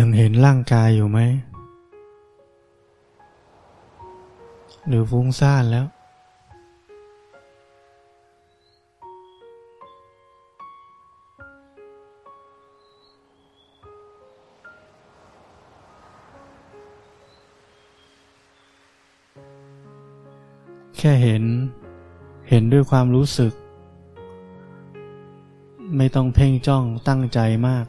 ยังเห็นร่างกายอยู่ไหม หรือฟุ้งซ่านแล้ว แค่เห็น เห็นด้วยความรู้สึก ไม่ต้องเพ่งจ้องตั้งใจมาก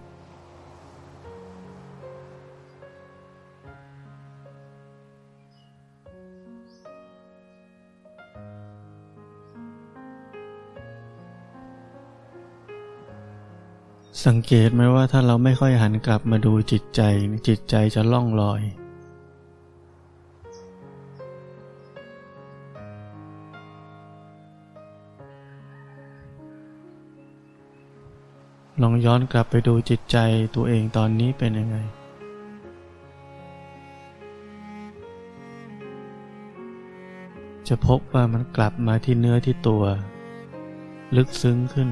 สังเกตไหมว่าถ้าเราไม่ค่อยหันกลับมาดูจิตใจ จิตใจจะล่องลอย ลองย้อนกลับไปดูจิตใจตัวเองตอนนี้เป็นยังไง จะพบว่ามันกลับมาที่เนื้อที่ตัว ลึกซึ้งขึ้น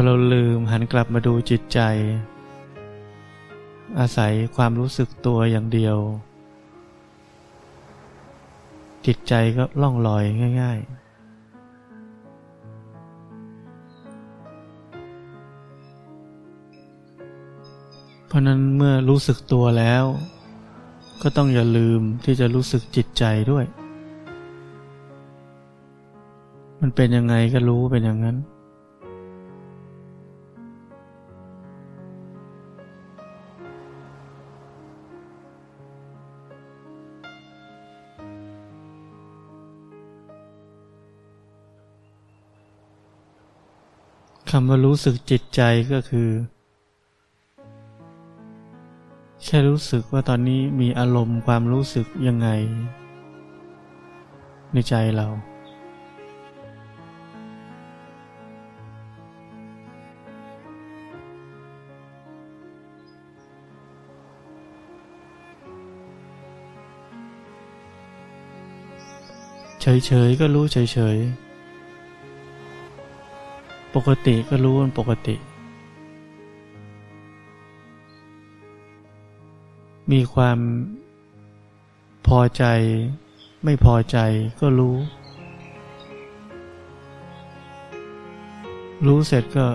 อเราลืมหันกลับมาดูจิตใจ อาศัยความรู้สึกตัวอย่างเดียว จิตใจก็ล่องลอยง่ายๆเพราะนั้นเมื่อรู้สึกตัวแล้ว ก็ต้องอย่าลืมที่จะรู้สึกจิตใจด้วย มันเป็นยังไงก็รู้เป็นอย่างนั้น คำว่ารู้สึกจิตใจก็คือ แค่รู้สึกว่าตอนนี้มีอารมณ์ความรู้สึกยังไง ในใจเรา เฉยๆ ก็รู้เฉยๆ ปกติก็รู้มันปกติ มีความพอใจไม่พอใจก็รู้ รู้เสร็จก็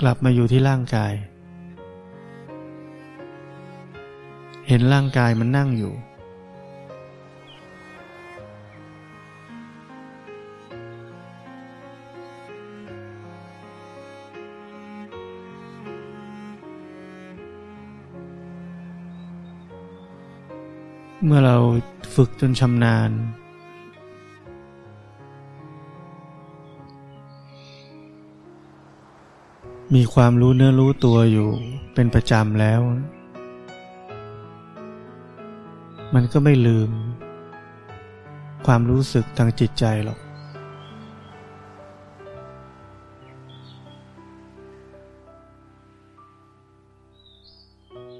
กลับมาอยู่ที่ร่างกาย เห็นร่างกายมันนั่งอยู่ เมื่อเราฝึกจนชำนาญ มีความรู้เนื้อรู้ตัวอยู่เป็นประจำแล้ว มันก็ไม่ลืม ความรู้สึกทางจิตใจหรอก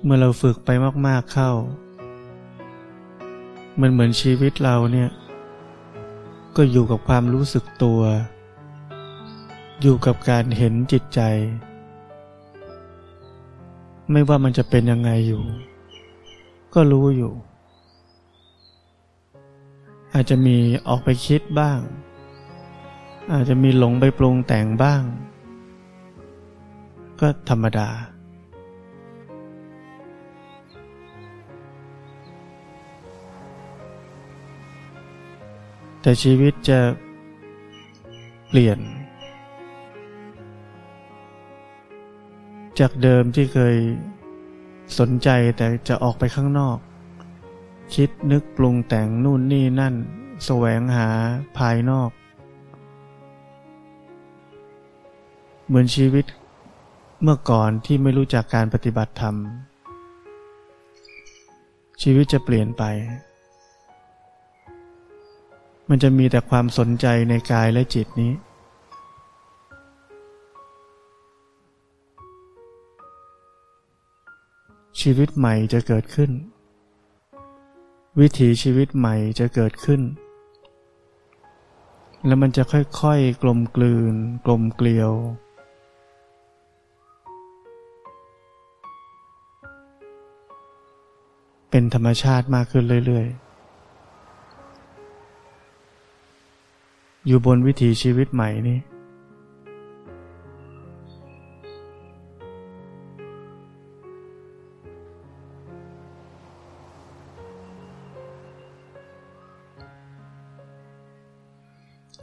เมื่อเราฝึกไปมาก ๆเข้า มันเหมือนชีวิตเราเนี่ย ก็อยู่กับความรู้สึกตัว อยู่กับการเห็นจิตใจ ไม่ว่ามันจะเป็นยังไงอยู่ ก็รู้อยู่ อาจจะมีออกไปคิดบ้าง อาจจะมีหลงไปปรุงแต่งบ้าง ก็ธรรมดา แต่ชีวิตจะเปลี่ยน จากเดิมที่เคยสนใจแต่จะออกไปข้างนอก คิดนึกปรุงแต่งนู่นนี่นั่น แสวงหาภายนอก เหมือนชีวิตเมื่อก่อนที่ไม่รู้จักการปฏิบัติธรรม ชีวิตจะเปลี่ยนไป มันจะมีแต่ความสนใจในกายและจิตนี้ ชีวิตใหม่จะเกิดขึ้น วิถีชีวิตใหม่จะเกิดขึ้น แล้วมันจะค่อยๆ กลมกลืน กลมเกลียว เป็นธรรมชาติมากขึ้นเรื่อยๆ อยู่บนวิถีชีวิตใหม่นี้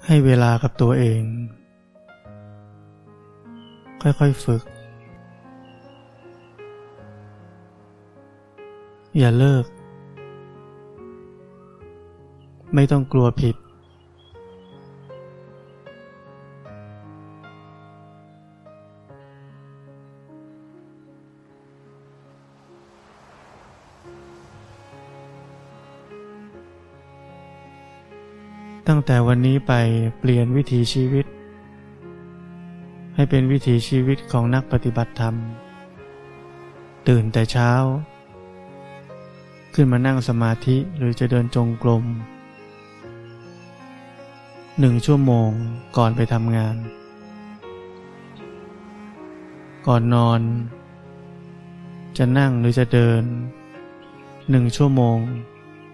ให้เวลากับตัวเอง ค่อยๆฝึก อย่าเลิก ไม่ต้องกลัวผิด ตั้งแต่วันนี้ไปเปลี่ยนวิถีชีวิต ให้เป็นวิถีชีวิตของนักปฏิบัติธรรม ตื่นแต่เช้า ขึ้นมานั่งสมาธิหรือจะเดินจงกรมหนึ่งชั่วโมงก่อนไปทำงาน ก่อนนอน จะนั่งหรือจะเดินหนึ่งชั่วโมง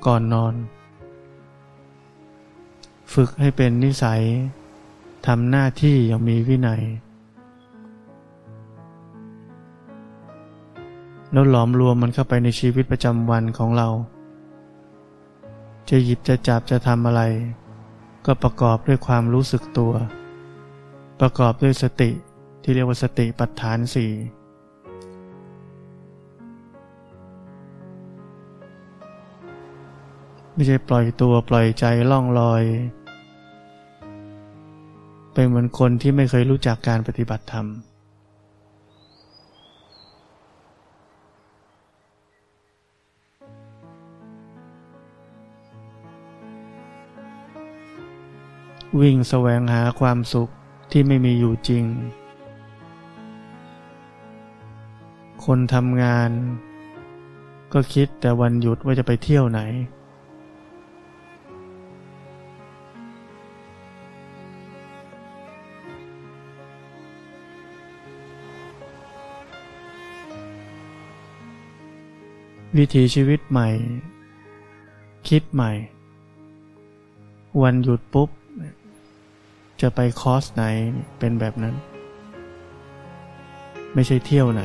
ก่อนนอน ฝึกให้เป็นนิสัยทำหน้าที่อย่างมีวินัย แล้วหลอมรวมมันเข้าไปในชีวิตประจำวันของเรา จะหยิบจะจับจะทำอะไร ก็ประกอบด้วยความรู้สึกตัว ประกอบด้วยสติที่เรียกว่าสติปัฏฐานสี่ไม่ใช่ปล่อยตัวปล่อยใจล่องลอย เป็นเหมือนคนที่ไม่เคยรู้จักการปฏิบัติธรรม วิ่งแสวงหาความสุขที่ไม่มีอยู่จริง คนทำงาน ก็คิดแต่วันหยุดว่าจะไปเที่ยวไหน วิถีชีวิตใหม่ คิดใหม่ วันหยุดปุ๊บ จะไปคอร์สไหนเป็นแบบนั้น ไม่ใช่เที่ยวไหน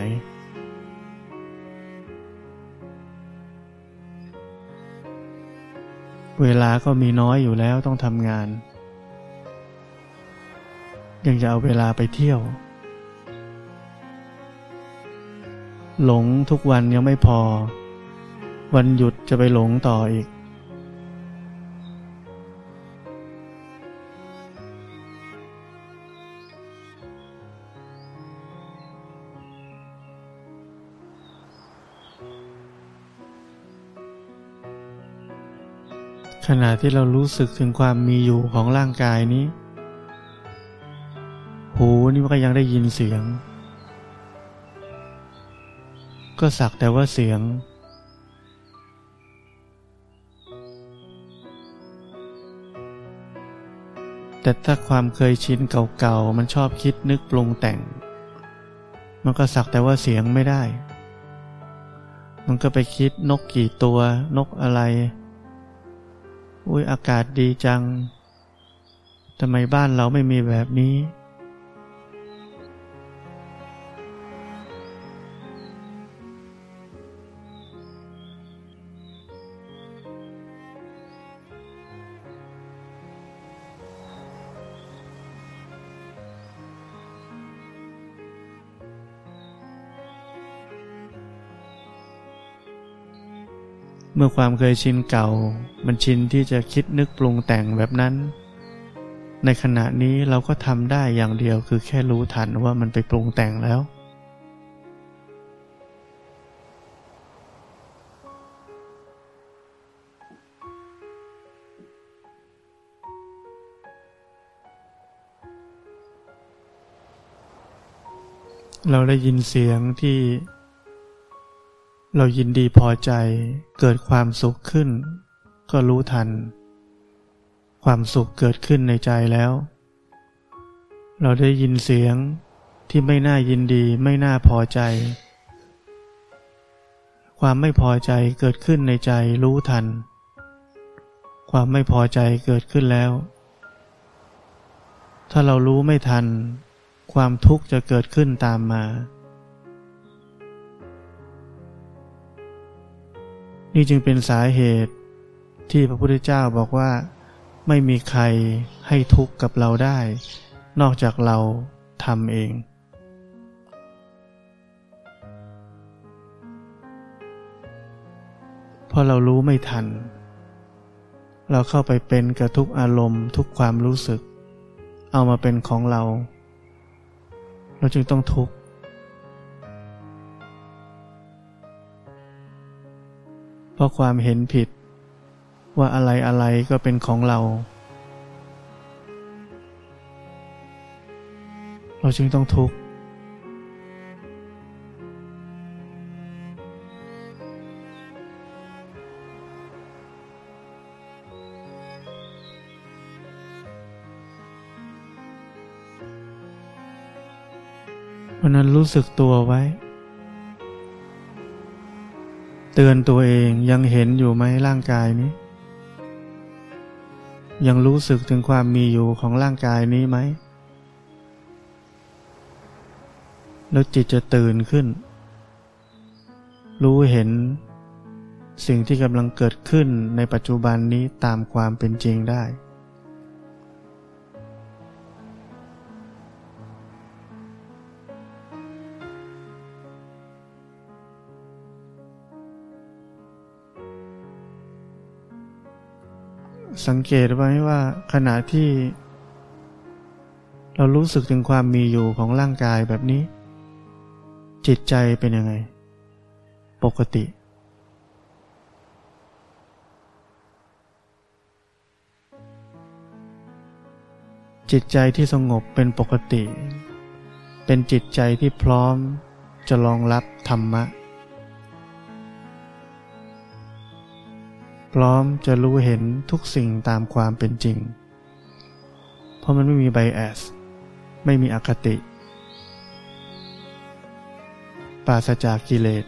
เวลาก็มีน้อยอยู่แล้วต้องทำงาน ยังจะเอาเวลาไปเที่ยว หลงทุกวันยังไม่พอ วันหยุดจะไปหลงต่ออีก ขณะที่เรารู้สึกถึงความมีอยู่ของร่างกายนี้ หูนี่มันก็ยังได้ยินเสียง ก็สักแต่ว่าเสียง แต่ถ้าความเคยชินเก่าๆ มันชอบคิดนึกปรุงแต่ง มันก็สักแต่ว่าเสียงไม่ได้ มันก็ไปคิดนกกี่ตัวนกอะไร อุ้ยอากาศดีจังทำไมบ้านเราไม่มีแบบนี้ มื่อความเคยชินเก่า มันชินที่จะคิดนึกปรุงแต่งแบบนั้น ในขณะนี้เราก็ทำได้อย่างเดียวคือแค่รู้ทันว่ามันไปปรุงแต่งแล้วเราได้ยินเสียงที่ เรายินดีพอใจเกิดความสุขขึ้น ก็รู้ทัน ความสุขเกิดขึ้นในใจแล้ว เราได้ยินเสียงที่ไม่น่ายินดีไม่น่าพอใจ ความไม่พอใจเกิดขึ้นในใจรู้ทัน ความไม่พอใจเกิดขึ้นแล้ว ถ้าเรารู้ไม่ทัน ความทุกข์จะเกิดขึ้นตามมา นี่จึงเป็นสาเหตุที่พระพุทธเจ้าบอกว่าไม่มีใครให้ทุกข์กับเราได้ นอกจากเราทำเองเพราะเรารู้ไม่ทัน เราเข้าไปเป็นกับทุกอารมณ์ทุกความรู้สึก เอามาเป็นของเรา เราจึงต้องทุกข์ ราะความเห็นผิด ว่าอะไรอะไรก็เป็นของเรา เราจึงต้องทุกข์วันนั้นรู้สึกตัวไว้ เตือนตัวเองยังเห็นอยู่ไหมร่างกายนี้ ยังรู้สึกถึงความมีอยู่ของร่างกายนี้ไหม แล้วจิตจะตื่นขึ้น รู้เห็นสิ่งที่กำลังเกิดขึ้นในปัจจุบันนี้ตามความเป็นจริงได้ สังเกตไว้ว่าขณะที่ เรารู้สึกถึงความมีอยู่ของร่างกายแบบนี้ จิตใจเป็นยังไง ปกติ จิตใจที่สงบเป็นปกติ เป็นจิตใจที่พร้อมจะรองรับธรรมะ พร้อมจะรู้เห็นทุกสิ่งตามความเป็นจริง เพราะมันไม่มีไบแอส ไม่มีอคติ ปราศจากกิเลส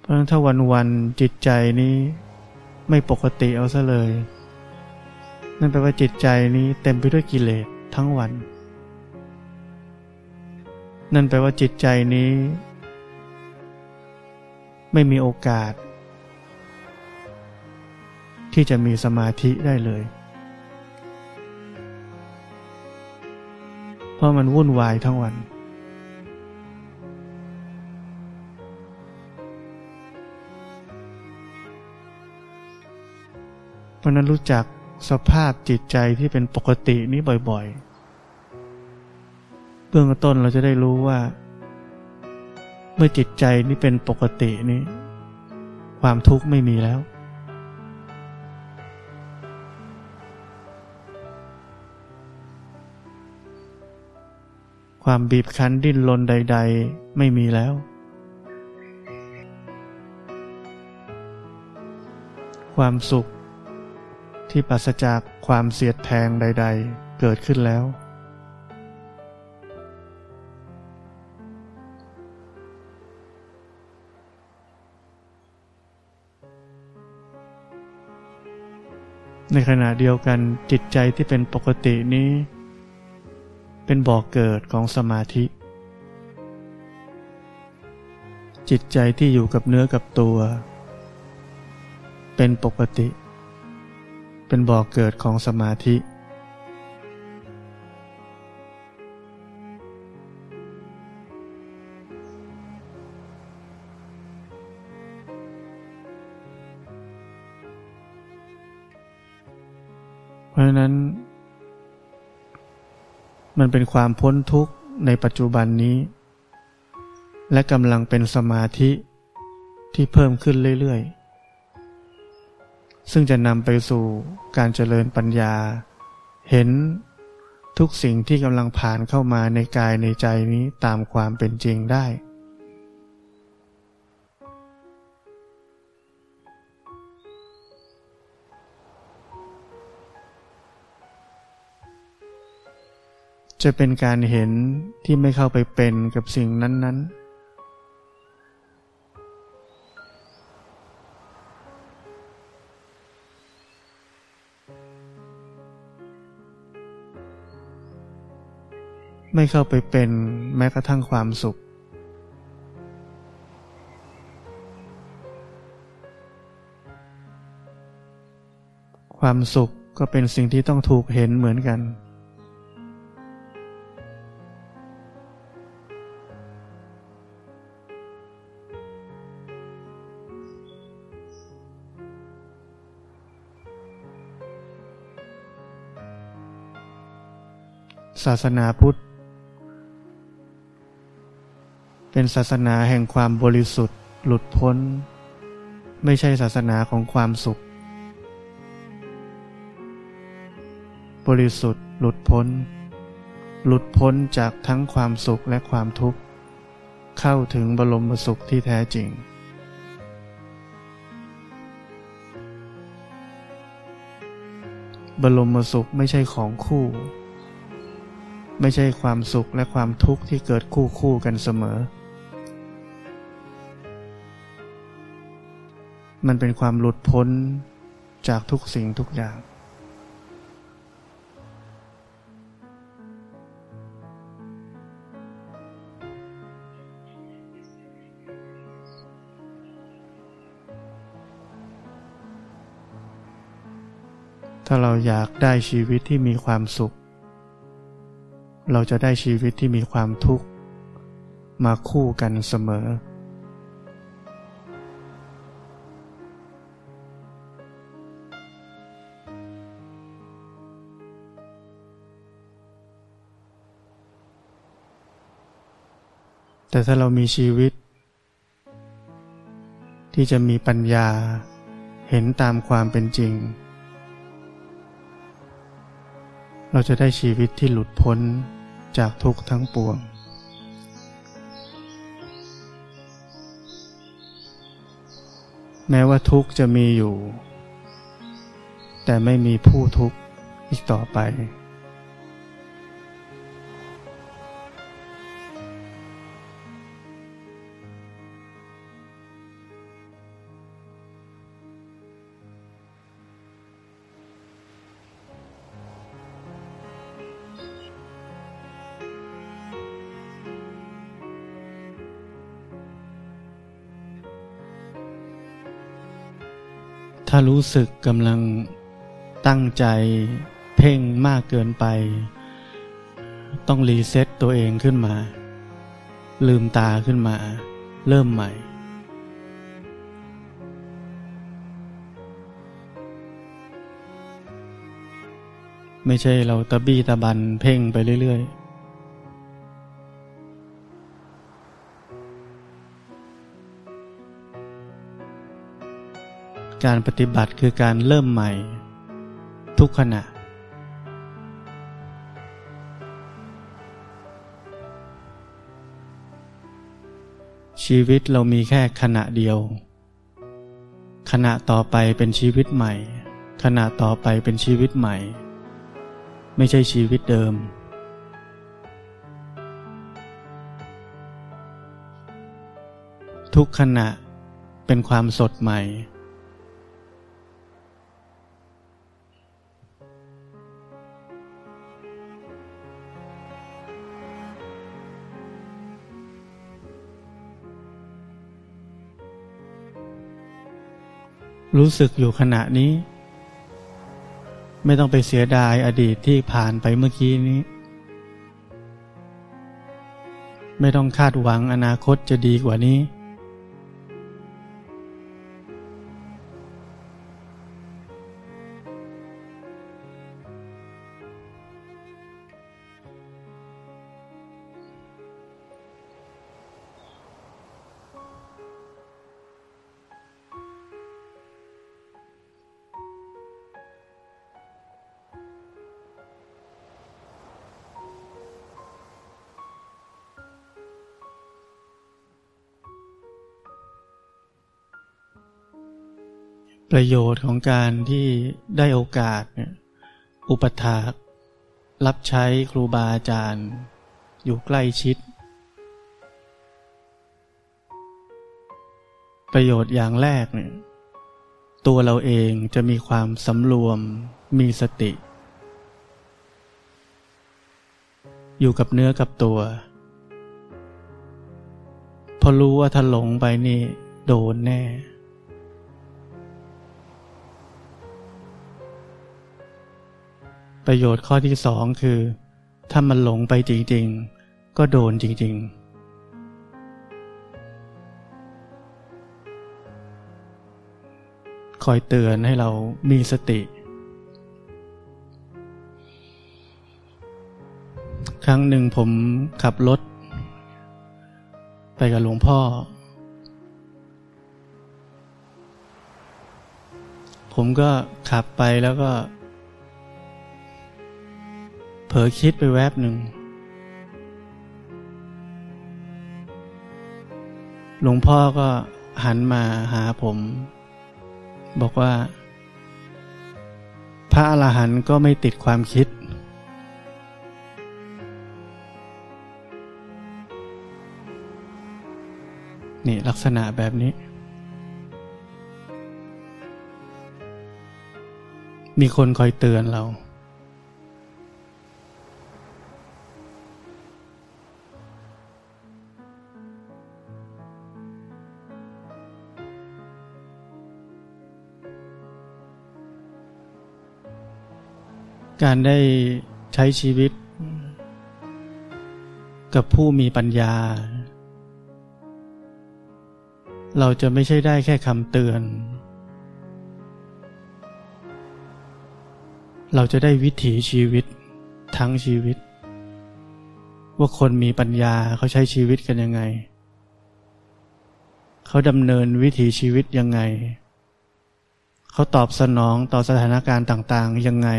เพราะถ้าวันวันจิตใจนี้ไม่ปกติเอาซะเลย นั่นแปลว่าจิตใจนี้เต็มไปด้วยกิเลสทั้งวัน นั่นแปลว่าจิตใจนี้ ไม่มีโอกาส ที่จะมีสมาธิได้เลย เพราะมันวุ่นวายทั้งวัน เพราะนั้นรู้จัก สภาพจิตใจที่เป็นปกตินี้บ่อยๆ เบื้องต้นเราจะได้รู้ว่า เมื่อจิตใจนี้เป็นปกตินี้ ความทุกข์ไม่มีแล้ว ความบีบคั้นดิ้นรนใด ๆ ไม่มีแล้ว ความสุข ที่ปราศจากความเสียดแทงใด ๆ เกิดขึ้นแล้ว ในขณะเดียวกันจิตใจที่เป็นปกตินี้ เป็นบ่อกเกิดของสมาธิ จิตใจที่อยู่กับเนื้อกับตัว เป็นปกติ เป็นบ่อกเกิดของสมาธิ เพราะฉะนั้น มันเป็นความพ้นทุกข์ในปัจจุบันนี้ และกำลังเป็นสมาธิที่เพิ่มขึ้นเรื่อยๆ ซึ่งจะนำไปสู่การเจริญปัญญา เห็นทุกสิ่งที่กำลังผ่านเข้ามาในกายในใจนี้ตามความเป็นจริงได้ จะเป็นการเห็นที่ไม่เข้าไปเป็นกับสิ่งนั้น ๆ ไม่เข้าไปเป็นแม้กระทั่งความสุข ความสุขก็เป็นสิ่งที่ต้องถูกเห็นเหมือนกัน ศาสนาพุทธ เป็นศาสนาแห่งความบริสุทธิ์ หลุดพ้น ไม่ใช่ศาสนาของความสุข บริสุทธิ์ หลุดพ้น หลุดพ้นจากทั้งความสุขและความทุกข์ เข้าถึงบรมสุขที่แท้จริงบรมสุขไม่ใช่ของคู่ ไม่ใช่ความสุขและความทุกข์ที่เกิดคู่คู่กันเสมอ มันเป็นความหลุดพ้นจากทุกสิ่งทุกอย่าง ถ้าเราอยากได้ชีวิตที่มีความสุข เราจะได้ชีวิตที่มีความทุกข์ มาคู่กันเสมอ แต่ถ้าเรามีชีวิต ที่จะมีปัญญาเห็นตามความเป็นจริง เราจะได้ชีวิตที่หลุดพ้นจากทุกข์ทั้งปวง แม้ว่าทุกข์จะมีอยู่ แต่ไม่มีผู้ทุกข์อีกต่อไป ถ้ารู้สึกกำลังตั้งใจเพ่งมากเกินไป ต้องรีเซ็ตตัวเองขึ้นมา ลืมตาขึ้นมา เริ่มใหม่ ไม่ใช่เราตะบี้ตะบันเพ่งไปเรื่อยๆ การปฏิบัติคือการเริ่มใหม่ ทุกขณะ ชีวิตเรามีแค่ขณะเดียว ขณะต่อไปเป็นชีวิตใหม่ ขณะต่อไปเป็นชีวิตใหม่ ไม่ใช่ชีวิตเดิม ทุกขณะเป็นความสดใหม่ รู้สึกอยู่ขณะนี้ ไม่ต้องไปเสียดายอดีตที่ผ่านไปเมื่อกี้นี้ ไม่ต้องคาดหวังอนาคตจะดีกว่านี้ ประโยชน์ของการที่ได้โอกาสเนี่ยอุปถากรับใช้ครูบาอาจารย์ อยู่ใกล้ชิด ประโยชน์อย่างแรกเนี่ยตัวเราเองจะมีความสำรวมมีสติ อยู่กับเนื้อกับตัว พอรู้ว่าถ้าหลงไปนี่โดนแน่ ประโยชน์ข้อที่สองคือ ถ้ามันหลงไปจริงๆ ก็โดนจริงๆคอยเตือนให้เรามีสติ ครั้งหนึ่งผมขับรถ ไปกับหลวงพ่อ ผมก็ขับไปแล้วก็ เผลอคิดไปแวบหนึ่ง หลวงพ่อก็หันมาหาผม บอกว่า พระอรหันต์ก็ไม่ติดความคิด นี่ลักษณะแบบนี้ มีคนคอยเตือนเรา การได้ใช้ชีวิต กับผู้มีปัญญา เราจะไม่ใช่ได้แค่คำเตือน เราจะได้วิถีชีวิตทั้งชีวิต ว่าคนมีปัญญาเขาใช้ชีวิตกันยังไง เขาดำเนินวิถีชีวิตยังไง เขาตอบสนองต่อสถานการณ์ต่าง ๆ ยังไง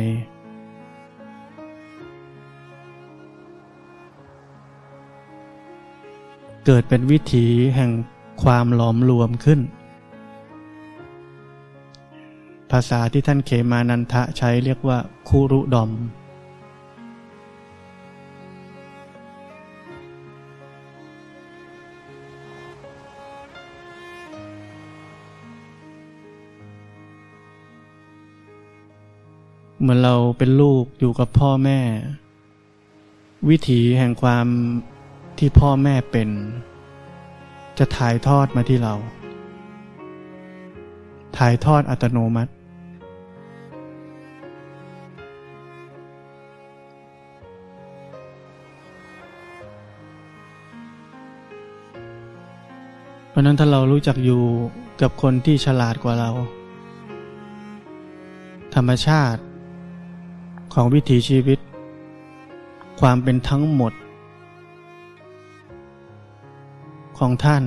เกิดเป็นวิถีแห่งความหลอมรวมขึ้น ภาษาที่ท่านเขมานันทะใช้เรียกว่าคูรุดอม เหมือนเราเป็นลูกอยู่กับพ่อแม่ วิถีแห่งความ ที่พ่อแม่เป็น จะถ่ายทอดมาที่เรา ถ่ายทอดอัตโนมัติ เพราะนั้นถ้าเรารู้จักอยู่กับคนที่ฉลาดกว่าเรา ธรรมชาติของวิถีชีวิต ความเป็นทั้งหมด ของท่าน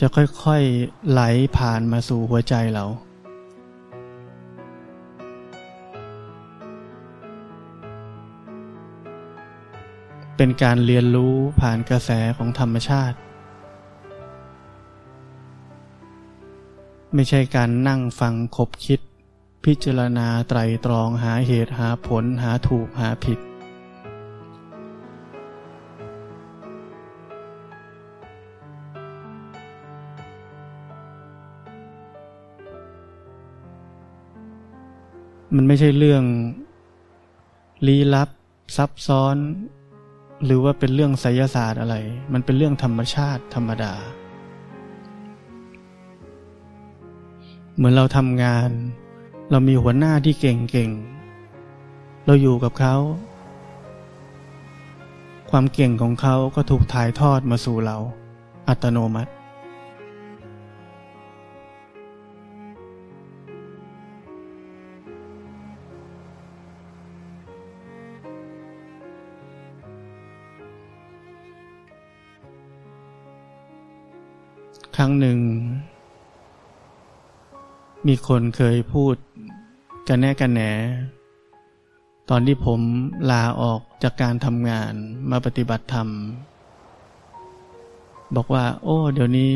จะค่อยๆไหลผ่านมาสู่หัวใจเรา เป็นการเรียนรู้ผ่านกระแสของธรรมชาติ ไม่ใช่การนั่งฟังคบคิด พิจารณาไตรตรองหาเหตุหาผลหาถูกหาผิด มันไม่ใช่เรื่องลี้ลับ ซับซ้อน หรือว่าเป็นเรื่องไสยศาสตร์อะไร มันเป็นเรื่องธรรมชาติธรรมดา เหมือนเราทำงาน เรามีหัวหน้าที่เก่งๆ เราอยู่กับเขา ความเก่งของเขาก็ถูกถ่ายทอดมาสู่เรา อัตโนมัติ ครั้งหนึ่ง มีคนเคยพูดกันแน่กันแหน ตอนที่ผมลาออกจากการทำงานมาปฏิบัติธรรม บอกว่า โอ้ เดี๋ยวนี้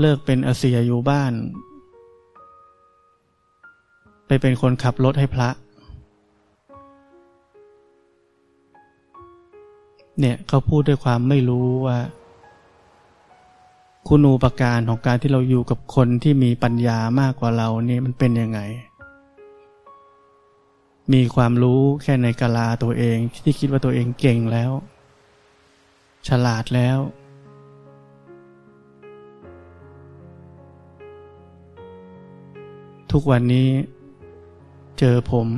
เลิกเป็นอาเซียอยู่บ้าน ไปเป็นคนขับรถให้พระ เนี่ยเขาพูดด้วยความไม่รู้ว่า คุณูปการของการที่เราอยู่กับคนที่มีปัญญามากกว่าเรานี่มันเป็นยังไง มีความรู้แค่ในกาลาตัวเองที่คิดว่าตัวเองเก่งแล้ว ฉลาดแล้ว ทุกวันนี้เจอผม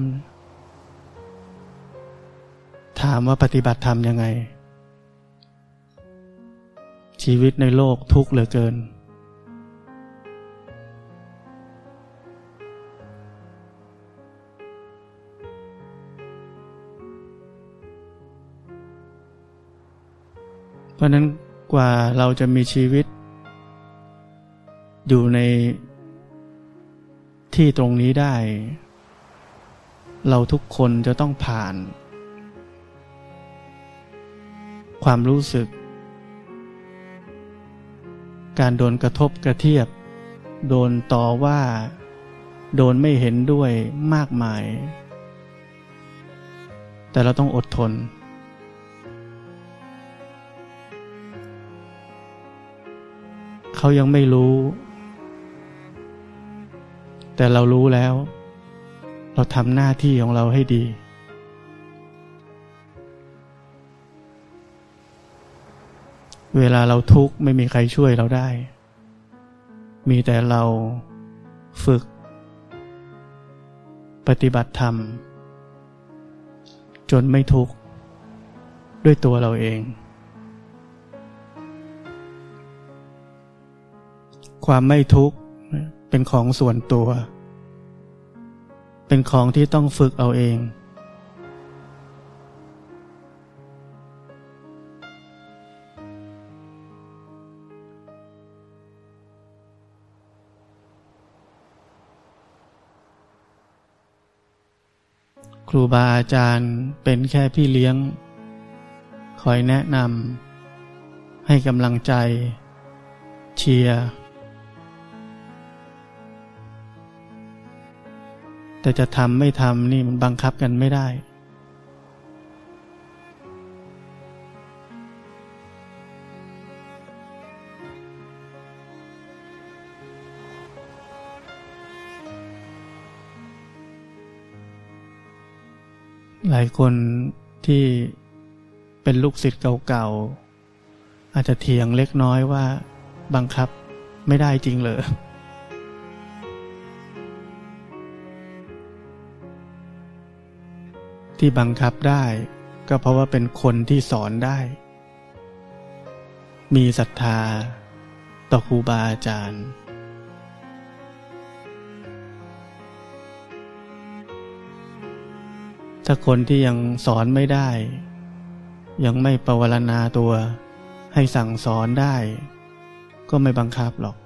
ถามว่าปฏิบัติธรรมยังไง ชีวิตในโลกทุกข์เหลือเกิน เพราะนั้นกว่าเราจะมีชีวิต อยู่ในที่ตรงนี้ได้ เราทุกคนจะต้องผ่าน ความรู้สึก การโดนกระทบกระเทียบ โดนต่อว่า โดนไม่เห็นด้วยมากมาย แต่เราต้องอดทน เขายังไม่รู้ แต่เรารู้แล้ว เราทำหน้าที่ของเราให้ดี เวลาเราทุกข์ไม่มีใครช่วยเราได้ มีแต่เราฝึก ปฏิบัติธรรม จนไม่ทุกข์ ด้วยตัวเราเอง ความไม่ทุกข์เป็นของส่วนตัว เป็นของที่ต้องฝึกเอาเอง ครูบาอาจารย์เป็นแค่พี่เลี้ยง คอยแนะนำให้กำลังใจ เชียร์แต่จะทำไม่ทำนี่มันบังคับกันไม่ได้ หลายคนที่เป็นลูกศิษย์เก่าๆ อาจจะเถียงเล็กน้อยว่าบังคับไม่ได้จริงเลยที่บังคับได้ก็เพราะว่าเป็นคนที่สอนได้ มีศรัทธาต่อครูบาอาจารย์ ถ้าคนที่ยังสอนไม่ได้ ยังไม่ปวารณาตัว ให้สั่งสอนได้ ก็ไม่บังคับหรอก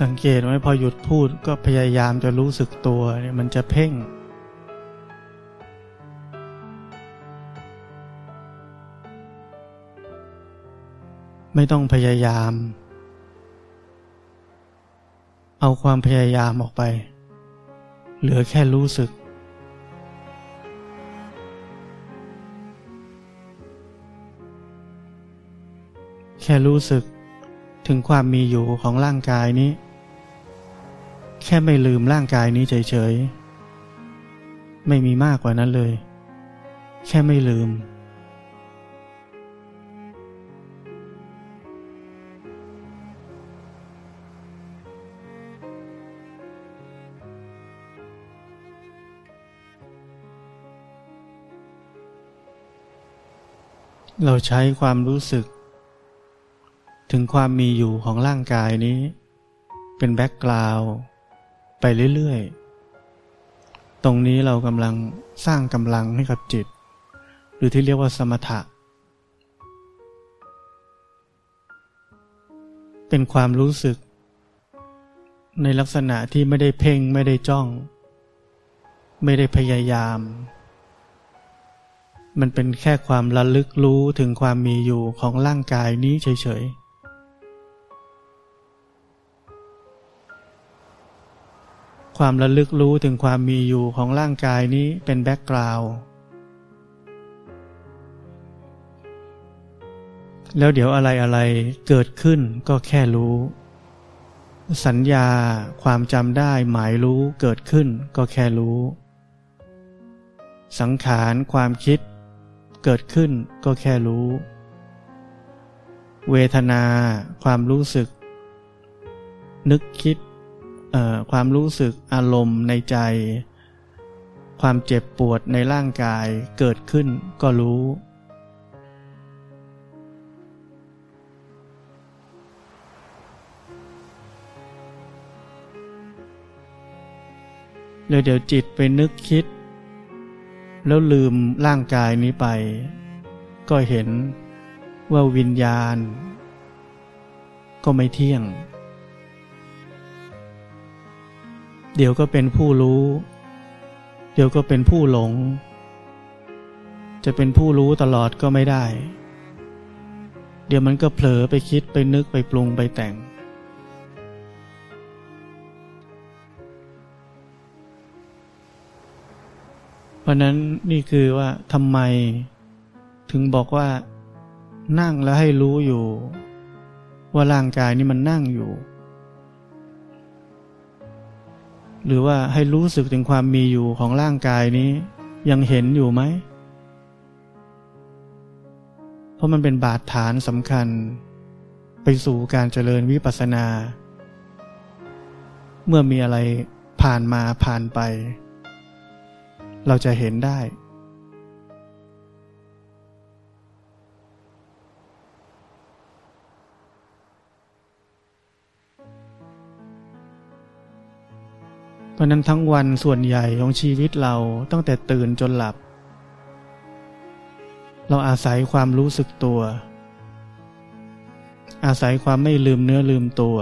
สังเกตไหมพอหยุดพูดก็พยายามจะรู้สึกตัวเนี่ยมันจะเพ่ง ไม่ต้องพยายาม เอาความพยายามออกไป เหลือแค่รู้สึก แค่รู้สึกถึงความมีอยู่ของร่างกายนี้ แค่ไม่ลืมร่างกายนี้เฉยๆ ไม่มีมากกว่านั้นเลย แค่ไม่ลืม เราใช้ความรู้สึก ถึงความมีอยู่ของร่างกายนี้ เป็นแบ็กกราวด์ ไปเรื่อยๆ ตรงนี้เรากำลังสร้างกำลังให้กับจิต หรือที่เรียกว่าสมถะ เป็นความรู้สึก ในลักษณะที่ไม่ได้เพ่งไม่ได้จ้อง ไม่ได้พยายาม มันเป็นแค่ความระลึกรู้ถึงความมีอยู่ของร่างกายนี้เฉยๆ ความระลึกรู้ถึงความมีอยู่ของร่างกายนี้เป็นแบ็กกราวด์แล้วเดี๋ยวอะไรอะไรเกิดขึ้นก็แค่รู้ สัญญาความจำได้หมายรู้เกิดขึ้นก็แค่รู้ สังขารความคิด เกิดขึ้นก็แค่รู้ เวทนา ความรู้สึก นึกคิด ความรู้สึกอารมณ์ในใจ ความเจ็บปวดในร่างกายเกิดขึ้นก็รู้แล้วเดี๋ยวจิตไปนึกคิด แล้วลืมร่างกายนี้ไป ก็เห็นว่าวิญญาณ ก็ไม่เที่ยง เดี๋ยวก็เป็นผู้รู้ เดี๋ยวก็เป็นผู้หลง จะเป็นผู้รู้ตลอดก็ไม่ได้ เดี๋ยวมันก็เผลอไปคิดไปนึกไปปรุงไปแต่ง เพราะนั้นนี่คือว่าทำไมถึงบอกว่า นั่งแล้วให้รู้อยู่ ว่าร่างกายนี้มันนั่งอยู่ หรือว่าให้รู้สึกถึงความมีอยู่ของร่างกายนี้ ยังเห็นอยู่ไหม เพราะมันเป็นบาดฐานสำคัญ ไปสู่การเจริญวิปัสสนา เมื่อมีอะไรผ่านมาผ่านไป เราจะเห็นได้ เพราะนั้นทั้งวันส่วนใหญ่ของชีวิตเราตั้งแต่ตื่นจนหลับ เราอาศัยความรู้สึกตัว อาศัยความไม่ลืมเนื้อลืมตัว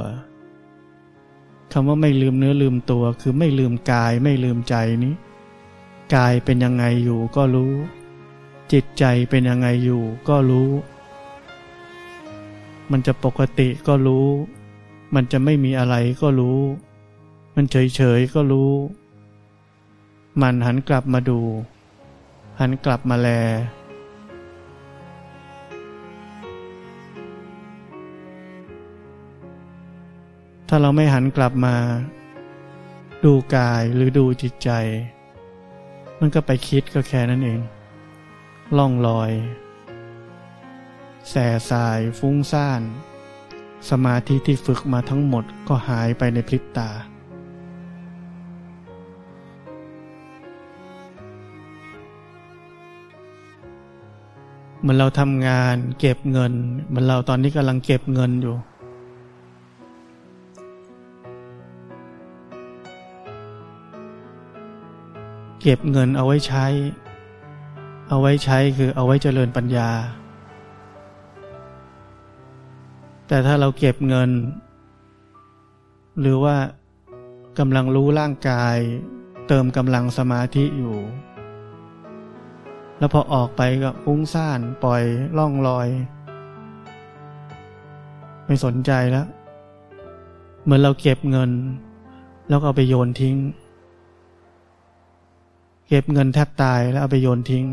คำว่าไม่ลืมเนื้อลืมตัวคือไม่ลืมกายไม่ลืมใจนี้ กายเป็นยังไงอยู่ก็รู้ จิตใจเป็นยังไงอยู่ก็รู้ มันจะปกติก็รู้ มันจะไม่มีอะไรก็รู้ มันเฉยๆก็รู้ มันหันกลับมาดู หันกลับมาแล ถ้าเราไม่หันกลับมา ดูกายหรือดูจิตใจ มันก็ไปคิดก็แค่นั้นเอง ล่องลอยแส่สายฟุ้งซ่าน สมาธิที่ฝึกมาทั้งหมดก็หายไปในพริบตา หมือนเราทำงานเก็บเงิน เหมือนเราตอนนี้กำลังเก็บเงินอยู่ เก็บเงินเอาไว้ใช้ เอาไว้ใช้คือเอาไว้เจริญปัญญา แต่ถ้าเราเก็บเงิน หรือว่ากำลังรู้ร่างกาย เติมกำลังสมาธิอยู่ แล้วพอออกไปก็ฟุ้งซ่านปล่อยล่องลอย ไม่สนใจแล้ว เหมือนเราเก็บเงิน แล้วเอาไปโยนทิ้ง เก็บเงินแทบตายแล้วเอาไปโยนทิ้ง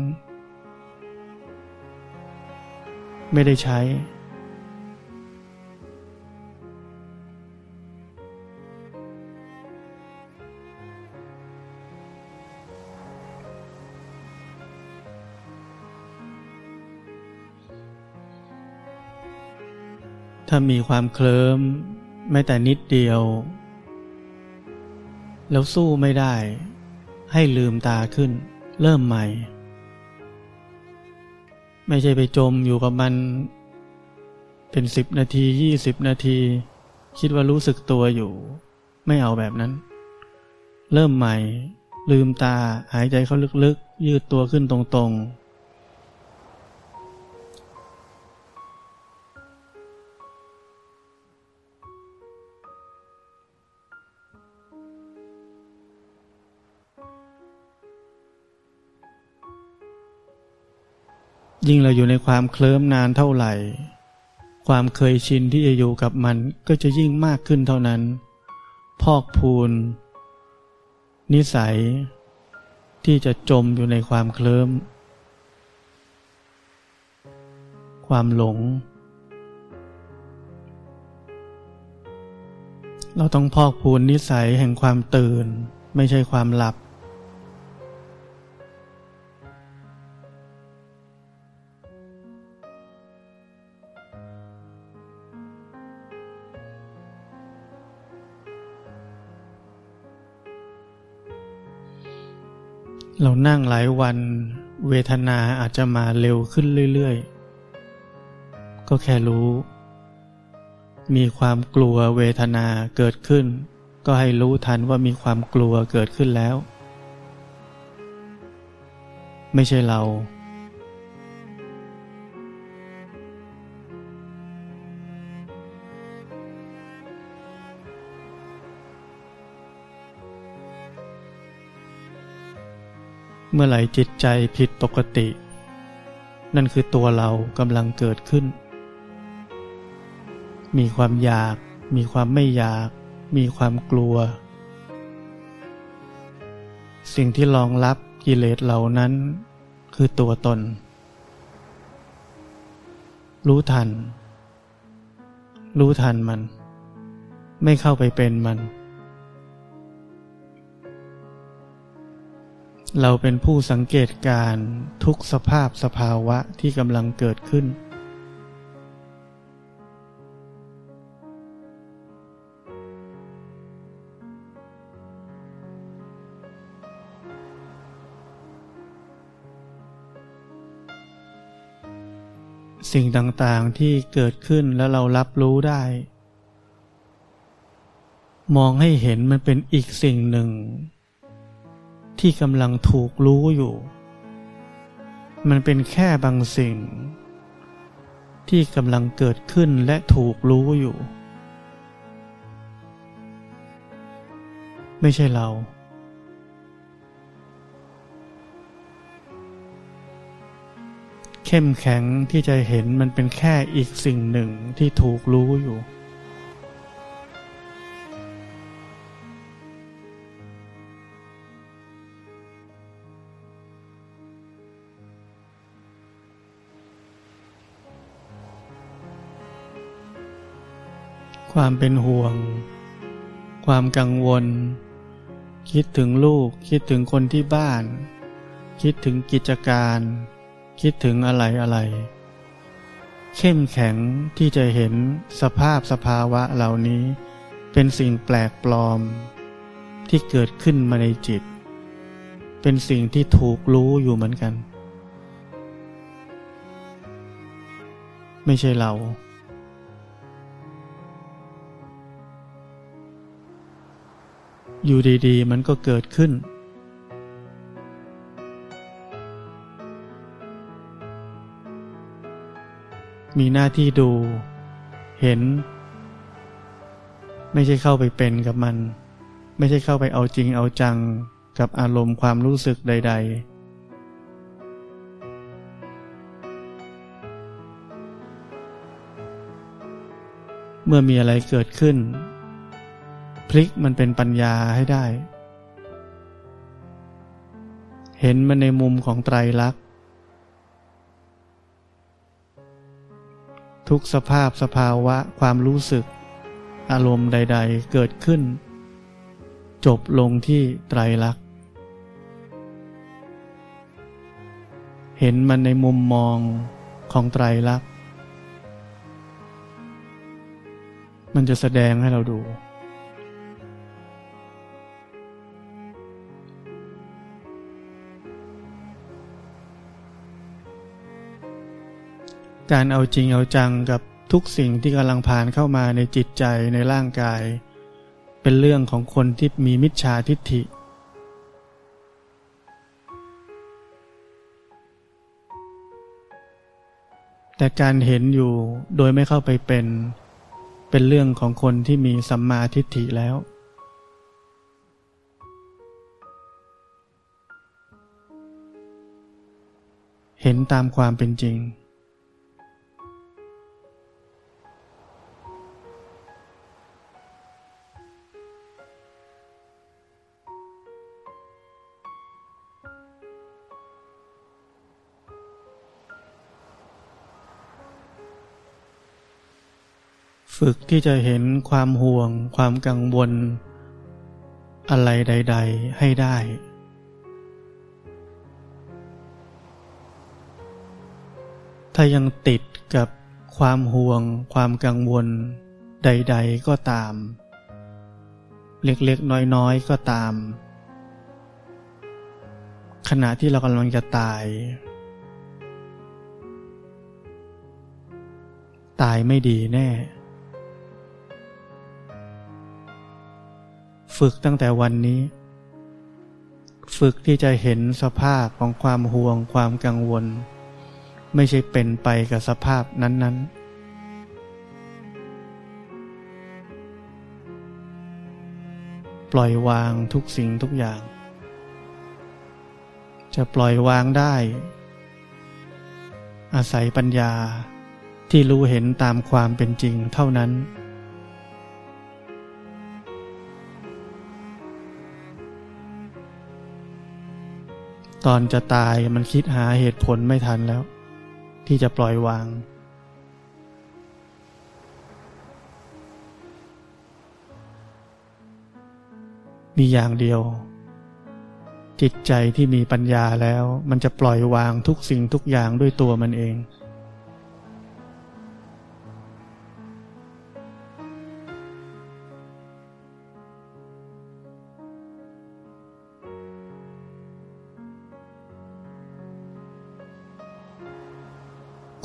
ไม่ได้ใช้ ถ้ามีความเคลิ้มแม้แต่นิดเดียว แล้วสู้ไม่ได้ ให้ลืมตาขึ้น เริ่มใหม่ ไม่ใช่ไปจมอยู่กับมัน เป็นสิบนาทียี่สิบนาที คิดว่ารู้สึกตัวอยู่ ไม่เอาแบบนั้น เริ่มใหม่ ลืมตาหายใจเข้าลึกๆ ยืดตัวขึ้นตรงๆ ยิ่งเราอยู่ในความเคลิ้มนานเท่าไหร่ ความเคยชินที่จะอยู่กับมันก็จะยิ่งมากขึ้นเท่านั้น พอกพูน นิสัย ที่จะจมอยู่ในความเคลิ้มความหลง เราต้องพอกพูนนิสัยแห่งความตื่น ไม่ใช่ความหลับ เรานั่งหลายวัน เวทนาอาจจะมาเร็วขึ้นเรื่อยๆ ก็แค่รู้ มีความกลัวเวทนาเกิดขึ้น ก็ให้รู้ทันว่ามีความกลัวเกิดขึ้นแล้ว ไม่ใช่เรา เมื่อไหร่จิตใจผิดปกติ นั่นคือตัวเรากำลังเกิดขึ้น มีความอยาก มีความไม่อยาก มีความกลัว สิ่งที่รองรับกิเลสเหล่านั้น คือตัวตน รู้ทัน รู้ทันมัน ไม่เข้าไปเป็นมัน เราเป็นผู้สังเกตการทุกสภาพสภาวะที่กำลังเกิดขึ้น สิ่งต่างๆที่เกิดขึ้นแล้วเรารับรู้ได้ มองให้เห็นมันเป็นอีกสิ่งหนึ่ง ที่กำลังถูกรู้อยู่ มันเป็นแค่บางสิ่ง ที่กำลังเกิดขึ้นและถูกรู้อยู่ ไม่ใช่เรา เข้มแข็งที่จะเห็นมันเป็นแค่อีกสิ่งหนึ่งที่ถูกรู้อยู่ ความเป็นห่วง ความกังวล คิดถึงลูก คิดถึงคนที่บ้าน คิดถึงกิจการ คิดถึงอะไรอะไร เข้มแข็งที่จะเห็นสภาพสภาวะเหล่านี้ เป็นสิ่งแปลกปลอม ที่เกิดขึ้นมาในจิต เป็นสิ่งที่ถูกรู้อยู่เหมือนกัน ไม่ใช่เรา อยู่ดีๆ มันก็เกิดขึ้น มีหน้าที่ดู เห็น ไม่ใช่เข้าไปเป็นกับมัน ไม่ใช่เข้าไปเอาจริงเอาจังกับอารมณ์ความรู้สึกใด ๆเมื่อมีอะไรเกิดขึ้น พลิกมันเป็นปัญญาให้ได้ เห็นมันในมุมของไตรลักษณ์ ทุกสภาพสภาวะความรู้สึก อารมณ์ใด ๆ เกิดขึ้น จบลงที่ไตรลักษณ์ เห็นมันในมุมมองของไตรลักษณ์ มันจะแสดงให้เราดู การเอาจริงเอาจังกับทุกสิ่งที่กำลังผ่านเข้ามาในจิตใจในร่างกาย เป็นเรื่องของคนที่มีมิจฉาทิฏฐิ แต่การเห็นอยู่โดยไม่เข้าไปเป็น เป็นเรื่องของคนที่มีสัมมาทิฏฐิแล้วเห็นตามความเป็นจริง ฝึกที่จะเห็นความห่วง ความกังวล อะไรใด ๆ ให้ได้ ถ้ายังติดกับความห่วง ความกังวล ใด ๆ ก็ตาม เล็กๆ น้อย ๆ ก็ตาม ขณะที่เรากำลังจะตาย ตายไม่ดีแน่ ฝึกตั้งแต่วันนี้ ฝึกที่จะเห็นสภาพของความห่วงความกังวล ไม่ใช่เป็นไปกับสภาพนั้นๆปล่อยวางทุกสิ่งทุกอย่าง จะปล่อยวางได้ อาศัยปัญญาที่รู้เห็นตามความเป็นจริงเท่านั้น ตอนจะตายมันคิดหาเหตุผลไม่ทันแล้ว ที่จะปล่อยวาง มีอย่างเดียว จิตใจที่มีปัญญาแล้ว มันจะปล่อยวางทุกสิ่งทุกอย่างด้วยตัวมันเอง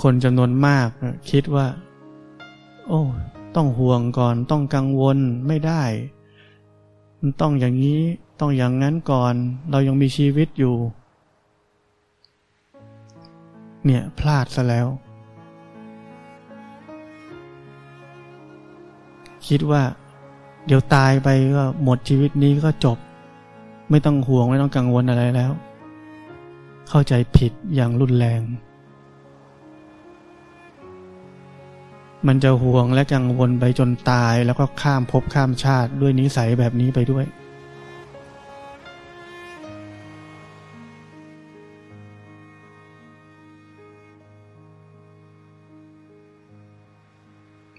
คนจำนวนมากคิดว่า โอ้ ต้องห่วงก่อน ต้องกังวลไม่ได้ มันต้องอย่างนี้ต้องอย่างนั้นก่อน เรายังมีชีวิตอยู่ เนี่ยพลาดซะแล้ว คิดว่า เดี๋ยวตายไปก็หมดชีวิตนี้ก็จบ ไม่ต้องห่วงไม่ต้องกังวลอะไรแล้ว เข้าใจผิดอย่างรุนแรง มันจะห่วงและกังวลไปจนตายแล้วก็ข้ามภพข้ามชาติด้วยนิสัยแบบนี้ไปด้วย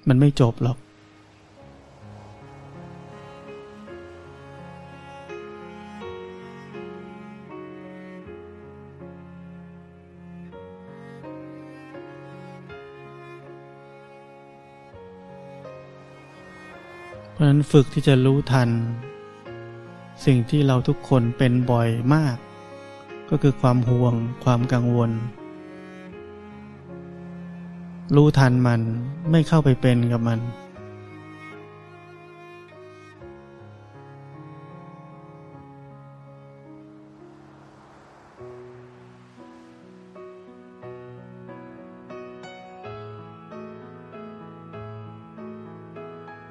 มันไม่จบหรอก นั้นฝึกที่จะรู้ทัน สิ่งที่เราทุกคนเป็นบ่อยมาก ก็คือความห่วงความกังวล รู้ทันมันไม่เข้าไปเป็นกับมัน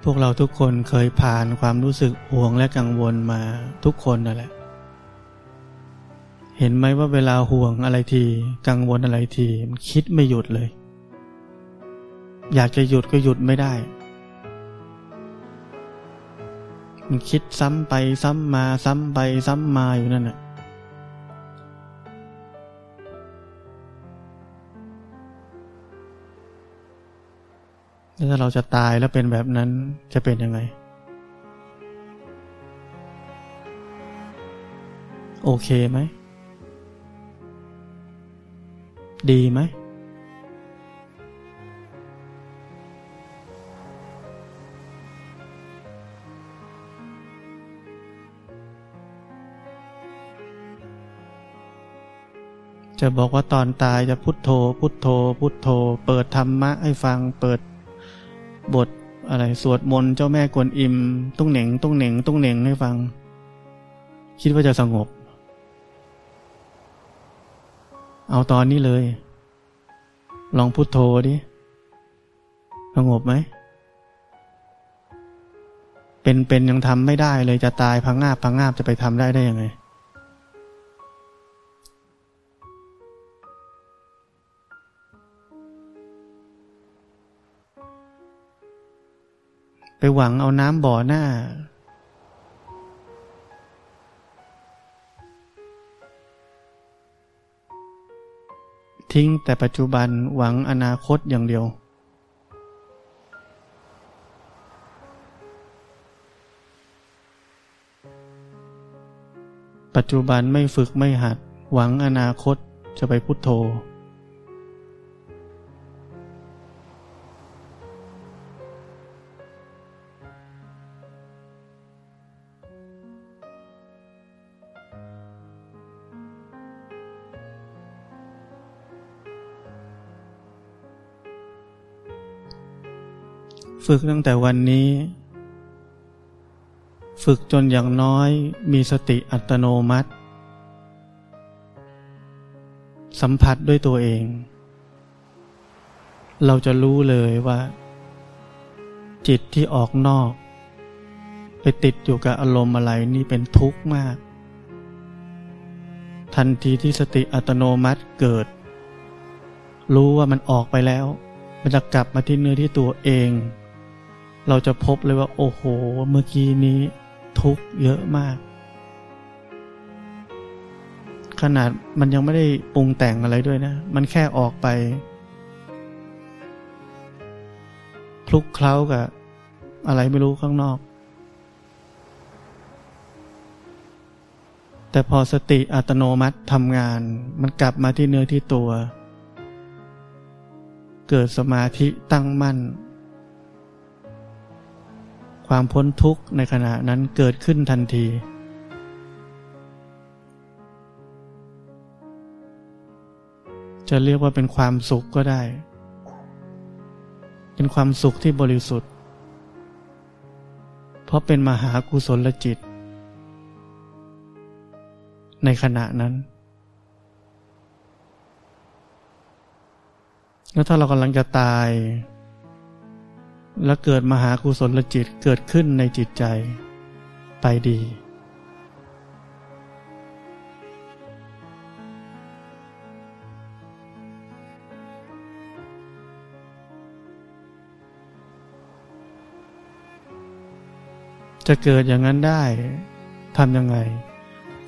วกเราทุกคนเคยผ่านความรู้สึกห่วงและกังวลมาทุกคนนั่นแหละ เห็นไหมว่าเวลาห่วงอะไรที กังวลอะไรทีมันคิดไม่หยุดเลย อยากจะหยุดก็หยุดไม่ได้ มันคิดซ้ำไปซ้ำมาซ้ำไปซ้ำมาอยู่นั่นแหละ ถ้าเราจะตายแล้วเป็นแบบนั้นจะเป็นยังไง โอเคไหม ดีไหม จะบอกว่าตอนตายจะพุทโธ พุทโธ พุทโธ เปิดธรรมะให้ฟัง เปิด บทอะไรสวดมนต์เจ้าแม่กวนอิมตุ้งเหน่งตุ้งเหน่งตุ้งเหน่งให้ฟัง คิดว่าจะสงบ เอาตอนนี้เลย ลองพุโทโธดิสงบไหม เป็นเป็นยังทำไม่ได้เลยจะตายพังงาบพังงาบจะไปทำได้ได้ยังไง ไปหวังเอาน้ำบ่อหน้า ทิ้งแต่ปัจจุบันหวังอนาคตอย่างเดียว ปัจจุบันไม่ฝึกไม่หัด หวังอนาคตจะไปพุโทโธ ฝึกตั้งแต่วันนี้ ฝึกจนอย่างน้อยมีสติอัตโนมัติ สัมผัสด้วยตัวเอง เราจะรู้เลยว่า จิตที่ออกนอก ไปติดอยู่กับอารมณ์อะไรนี่เป็นทุกข์มาก ทันทีที่สติอัตโนมัติเกิด รู้ว่ามันออกไปแล้วมันจะกลับมาที่เนื้อที่ตัวเอง เราจะพบเลยว่า โอ้โห เมื่อกี้นี้ทุกเยอะมาก ขนาดมันยังไม่ได้ปรุงแต่งอะไรด้วยนะ มันแค่ออกไปคลุกเคล้ากับ อะไรไม่รู้ข้างนอก แต่พอสติอัตโนมัติทำงาน มันกลับมาที่เนื้อที่ตัว เกิดสมาธิตั้งมั่น ความพ้นทุกข์ในขณะนั้นเกิดขึ้นทันที จะเรียกว่าเป็นความสุขก็ได้ เป็นความสุขที่บริสุทธิ์ เพราะเป็นมหากุศลจิต ในขณะนั้น แล้วถ้าเรากำลังจะตาย และเกิดมหากุศลจิตเกิดขึ้นในจิตใจ ไปดี จะเกิดอย่างนั้นได้ทำยังไง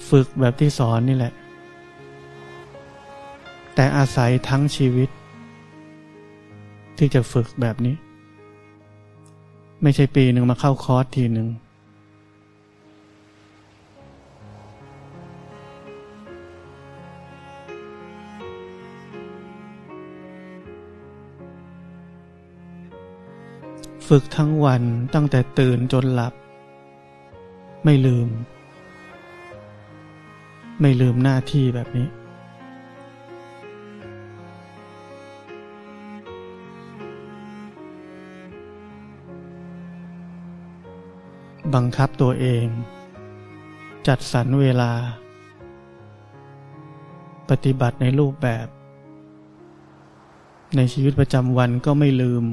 ฝึกแบบที่สอนนี่แหละ แต่อาศัยทั้งชีวิต ที่จะฝึกแบบนี้ ไม่ใช่ปีหนึ่งมาเข้าคอร์สทีหนึ่งฝึกทั้งวันตั้งแต่ตื่นจนหลับ ไม่ลืม ไม่ลืมหน้าที่แบบนี้ บังคับตัวเอง จัดสรรเวลา ปฏิบัติในรูปแบบ ในชีวิตประจำวันก็ไม่ลืม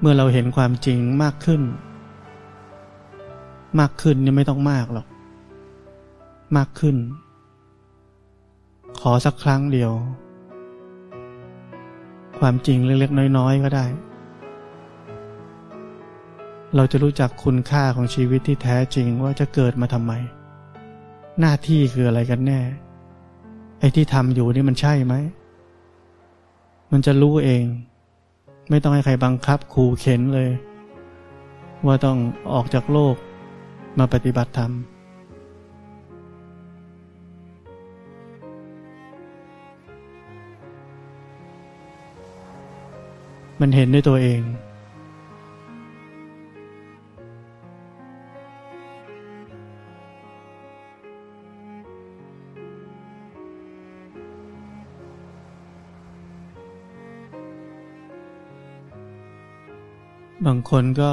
เมื่อเราเห็นความจริงมากขึ้น มากขึ้นนี่ไม่ต้องมากหรอก มากขึ้น ขอสักครั้งเดียว ความจริงเล็กๆ น้อยๆ ก็ได้ เราจะรู้จักคุณค่าของชีวิตที่แท้จริงว่าจะเกิดมาทำไม หน้าที่คืออะไรกันแน่ ไอ้ที่ทำอยู่นี่มันใช่ไหม มันจะรู้เอง ไม่ต้องให้ใครบังคับขู่เข็นเลย ว่าต้องออกจากโลกมาปฏิบัติธรรม มันเห็นด้วยตัวเอง บางคนก็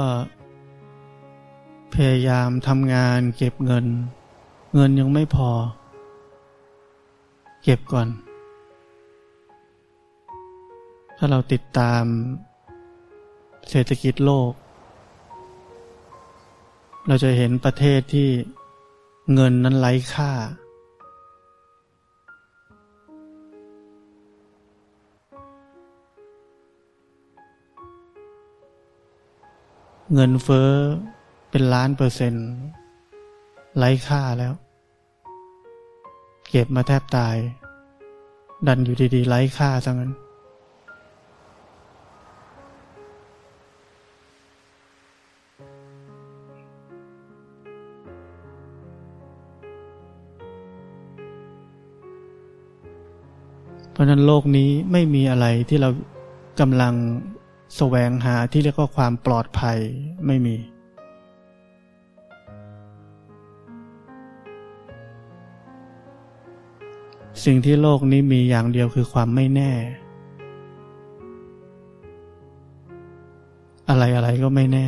พยายามทำงานเก็บเงิน เงินยังไม่พอ เก็บก่อน ถ้าเราติดตามเศรษฐกิจโลก เราจะเห็นประเทศที่เงินนั้นไร้ค่า เงินเฟ้อเป็นล้านเปอร์เซ็นต์ไร้ค่าแล้ว เก็บมาแทบตาย ดันอยู่ดีๆไร้ค่าซะงั้น ราะนั้นโลกนี้ไม่มีอะไรที่เรากำลังแสวงหาที่เรียกว่าความปลอดภัยไม่มี สิ่งที่โลกนี้มีอย่างเดียวคือความไม่แน่ อะไรอะไรก็ไม่แน่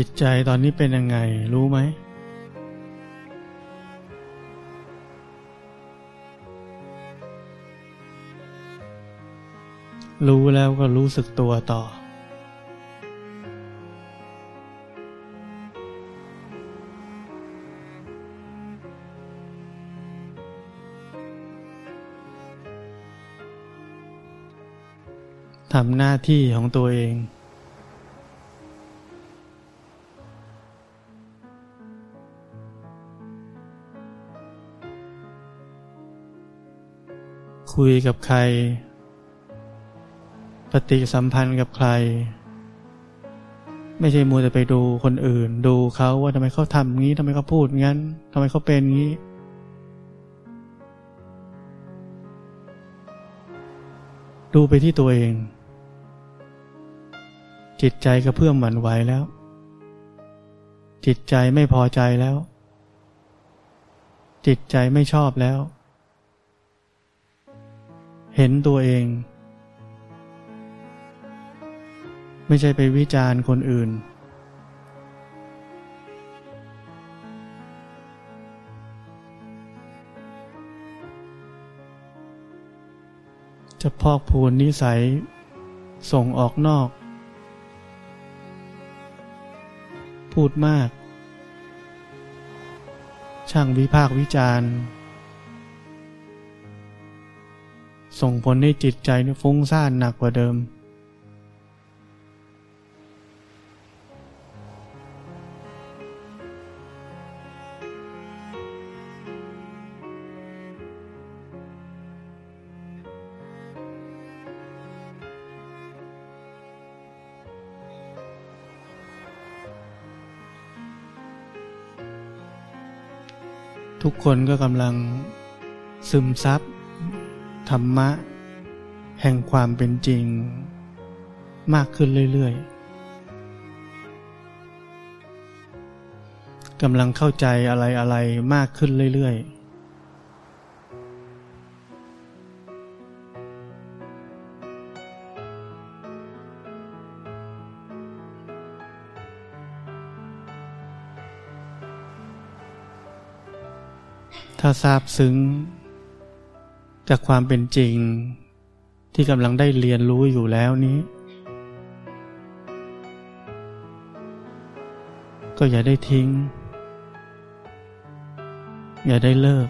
จิตใจตอนนี้เป็นยังไง รู้ไหม รู้แล้วก็รู้สึกตัวต่อ ทำหน้าที่ของตัวเอง คุยกับใคร ปฏิสัมพันธ์กับใคร ไม่ใช่มัวแต่ไปดูคนอื่น ดูเขาว่าทำไมเขาทำงี้ทำไมเขาพูดงั้นทำไมเขาเป็นงี้ ดูไปที่ตัวเอง จิตใจกระเพื่อมหวั่นไหวแล้ว จิตใจไม่พอใจแล้ว จิตใจไม่ชอบแล้ว เห็นตัวเอง ไม่ใช่ไปวิจารณ์คนอื่น จะพอกพูนนิสัยส่งออกนอก พูดมาก ช่างวิพากวิจารณ์ ส่งผลให้จิตใจนี่ฟุ้งซ่านหนักกว่าเดิม ทุกคนก็กำลังซึมซับ ธรรมะ แห่งความเป็นจริง มากขึ้นเรื่อยๆกำลังเข้าใจอะไรๆมากขึ้นเรื่อยๆถ้าทราบซึ้ง จากความเป็นจริงที่กำลังได้เรียนรู้อยู่แล้วนี้ ก็อย่าได้ทิ้ง อย่าได้เลิก